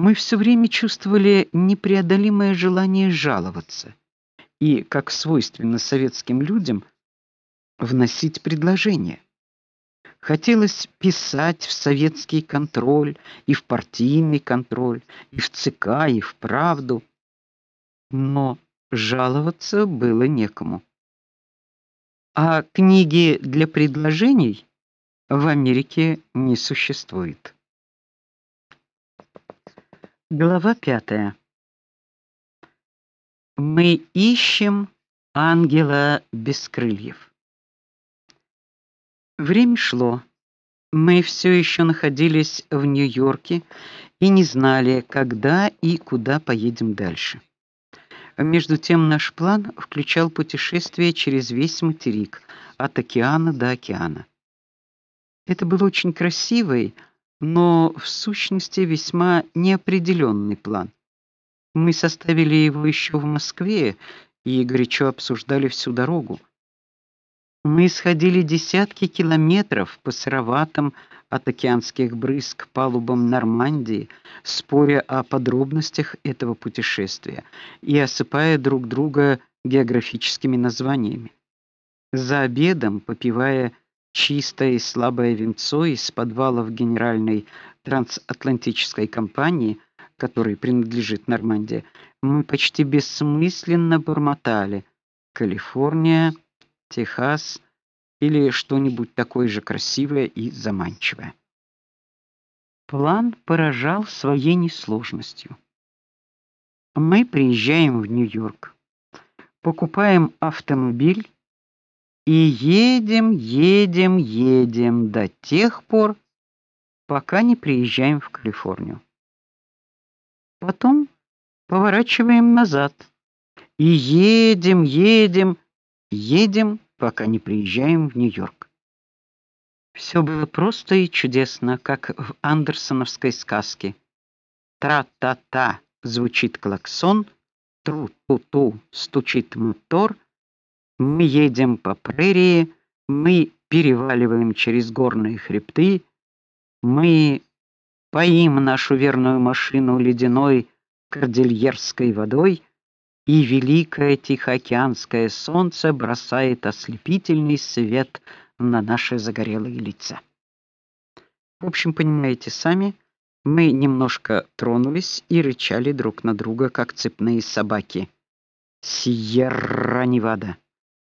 Мы все время чувствовали непреодолимое желание жаловаться и, как свойственно советским людям, вносить предложения. Хотелось писать в советский контроль, и в партийный контроль, и в ЦК, и в Правду, но жаловаться было некому. А книги для предложений в Америке не существует. Глава пятая. Мы ищем ангела без крыльев. Время шло. Мы все еще находились в Нью-Йорке и не знали, когда и куда поедем дальше. Между тем наш план включал путешествие через весь материк, от океана до океана. Это был очень красивый, но в сущности весьма неопределенный план. Мы составили его еще в Москве и горячо обсуждали всю дорогу. Мы сходили десятки километров по сыроватым от океанских брызг палубам Нормандии, споря о подробностях этого путешествия и осыпая друг друга географическими названиями. За обедом, попивая чистое и слабое винцо из подвалов генеральной трансатлантической компании, которой принадлежит Нормандия, мы почти бессмысленно бормотали: Калифорния, Техас или что-нибудь такое же красивое и заманчивое. План поражал своей несложностью. Мы приезжаем в Нью-Йорк, покупаем автомобиль и едем, едем, едем до тех пор, пока не приезжаем в Калифорнию. Потом поворачиваем назад и едем, едем, едем, пока не приезжаем в Нью-Йорк. Все было просто и чудесно, как в андерсоновской сказке. Тра-та-та звучит клаксон, тру-ту-ту стучит мотор — мы едем по прерии, мы переваливаем через горные хребты, мы поим нашу верную машину ледяной кордильерской водой, и великое тихоокеанское солнце бросает ослепительный свет на наши загорелые лица. В общем, понимаете сами, мы немножко тронулись и рычали друг на друга, как цепные собаки. Сьерра-Невада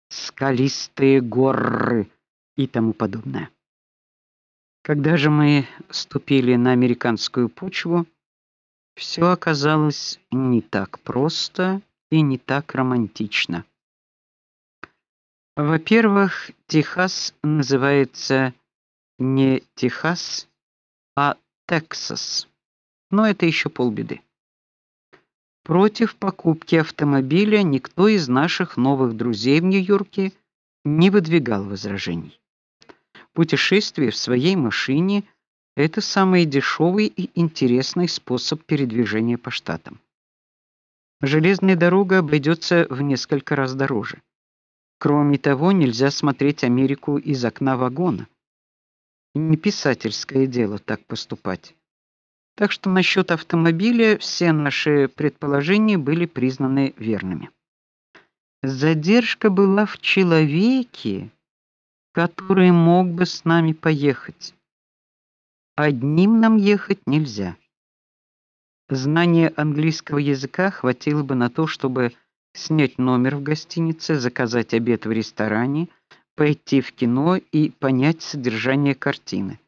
скалистые горы и тому подобное. Когда же мы ступили на американскую почву, все оказалось не так просто и не так романтично. Во-первых, Техас называется не Техас, а Тексас. Но это еще полбеды. Против покупки автомобиля никто из наших новых друзей в Нью-Йорке не выдвигал возражений. Путешествие в своей машине это самый дешевый и интересный способ передвижения по штатам. Железная дорога обойдется в несколько раз дороже. Кроме того, нельзя смотреть Америку из окна вагона. Не писательское дело так поступать. Так что насчет автомобиля все наши предположения были признаны верными. Задержка была в человеке, который мог бы с нами поехать. Одним нам ехать нельзя. Знание английского языка хватило бы на то, чтобы снять номер в гостинице, заказать обед в ресторане, пойти в кино и понять содержание картины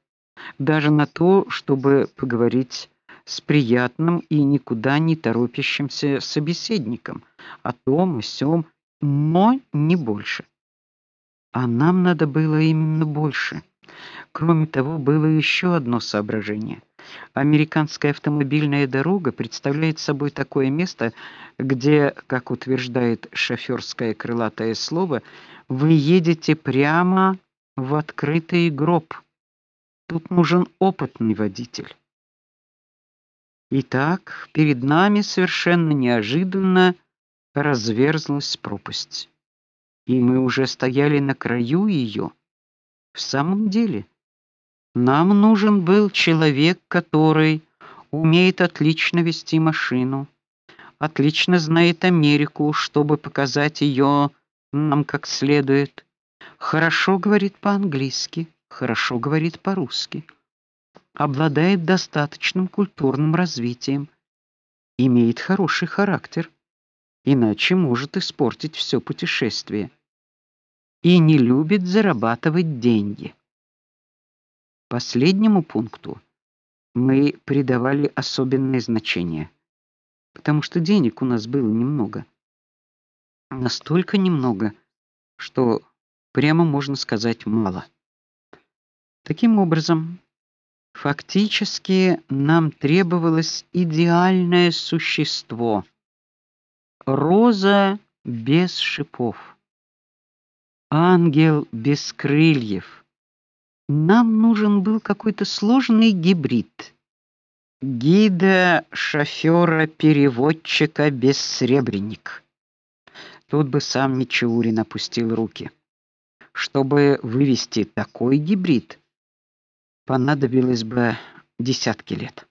даже на то, чтобы поговорить с приятным и никуда не торопящимся собеседником о том и сём, но не больше. А нам надо было именно больше. Кроме того, было еще одно соображение. Американская автомобильная дорога представляет собой такое место, где, как утверждает шофёрское крылатое слово, вы едете прямо в открытый гроб. Тут нужен опытный водитель. Итак, перед нами совершенно неожиданно разверзлась пропасть. И мы уже стояли на краю ее. В самом деле, нам нужен был человек, который умеет отлично вести машину, отлично знает Америку, чтобы показать ее нам как следует. Хорошо говорит по-английски, хорошо говорит по-русски. Обладает достаточным культурным развитием, имеет хороший характер, иначе может испортить все путешествие. И не любит зарабатывать деньги. Последнему пункту мы придавали особенное значение, потому что денег у нас было немного. Настолько немного, что прямо можно сказать мало. Таким образом, фактически нам требовалось идеальное существо. Роза без шипов. Ангел без крыльев нам нужен был какой-то сложный гибрид. Гида, шофера, переводчика, бессребренник. Тут бы сам Мичурин опустил руки. Чтобы вывести такой гибрид, понадобилось бы десятки лет.